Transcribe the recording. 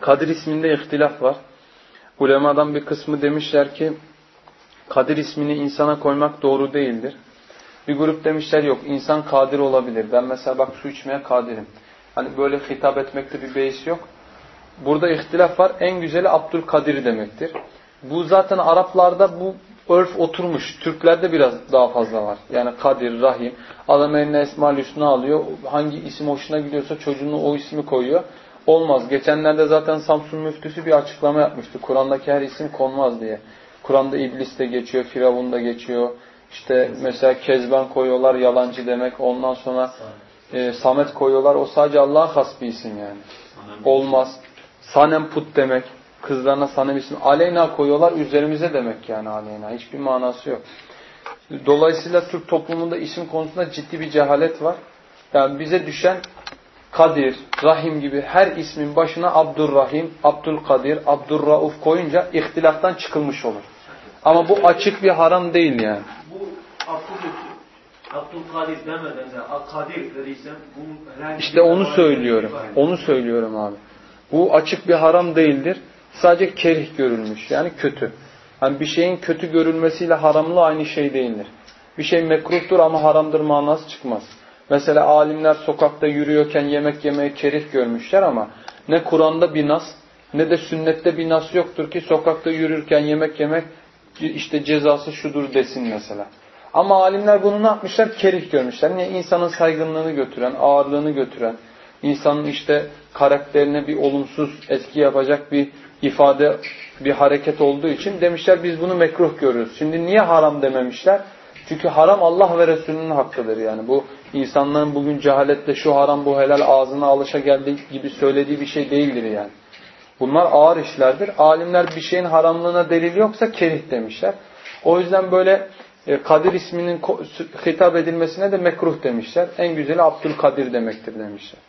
Kadir isminde ihtilaf var. Ulemadan bir kısmı demişler ki Kadir ismini insana koymak doğru değildir. Bir grup demişler yok insan kadir olabilir. Ben mesela bak su içmeye kadirim. Hani böyle hitap etmekte bir beis yok. Burada ihtilaf var. En güzeli Abdülkadir demektir. Bu zaten Araplarda bu örf oturmuş. Türklerde biraz daha fazla var. Yani Kadir, Rahim. Adam eline Esma-ül alıyor. Hangi isim hoşuna gidiyorsa çocuğunu o ismi koyuyor. Olmaz. Geçenlerde zaten Samsun müftüsü bir açıklama yapmıştı. Kur'an'daki her isim konmaz diye. Kur'an'da iblis de geçiyor, firavun da geçiyor. İşte mesela kezban koyuyorlar, yalancı demek. Ondan sonra e, samet koyuyorlar. O sadece Allah'a has bir isim yani. Olmaz. Sanem put demek. Kızlarına sanem isim. Aleyna koyuyorlar. Üzerimize demek yani aleyna. Hiçbir manası yok. Dolayısıyla Türk toplumunda isim konusunda ciddi bir cehalet var. Yani bize düşen Kadir, Rahim gibi her ismin başına Abdurrahim, Abdülkadir, Abdurrauf koyunca ihtilaftan çıkılmış olur. Ama bu açık bir haram değil yani. Bu Abdülkadir demeden de Kadir dediysem bunun İşte onu söylüyorum. Onu söylüyorum abi. Bu açık bir haram değildir. Sadece kerih görülmüş. Yani kötü. Hani bir şeyin kötü görülmesiyle haramlı aynı şey değildir. Bir şey mekruhtur ama haramdır manası çıkmaz. Mesela alimler sokakta yürüyorken yemek yemeye kerih görmüşler ama ne Kur'an'da bir nas ne de sünnette bir nas yoktur ki sokakta yürürken yemek yemek işte cezası şudur desin mesela. Ama alimler bunu ne yapmışlar? Kerih görmüşler. Niye? İnsanın saygınlığını götüren, ağırlığını götüren, insanın işte karakterine bir olumsuz etki yapacak bir ifade, bir hareket olduğu için demişler biz bunu mekruh görüyoruz. Şimdi niye haram dememişler? Çünkü haram Allah ve Resulünün hakkıdır yani. Bu insanların bugün cehaletle şu haram bu helal ağzına alışa geldiği gibi söylediği bir şey değildir yani. Bunlar ağır işlerdir. Alimler bir şeyin haramlığına delil yoksa kerih demişler. O yüzden böyle e, Kadir isminin hitap edilmesine de mekruh demişler. En güzeli Abdülkadir demektir demişler.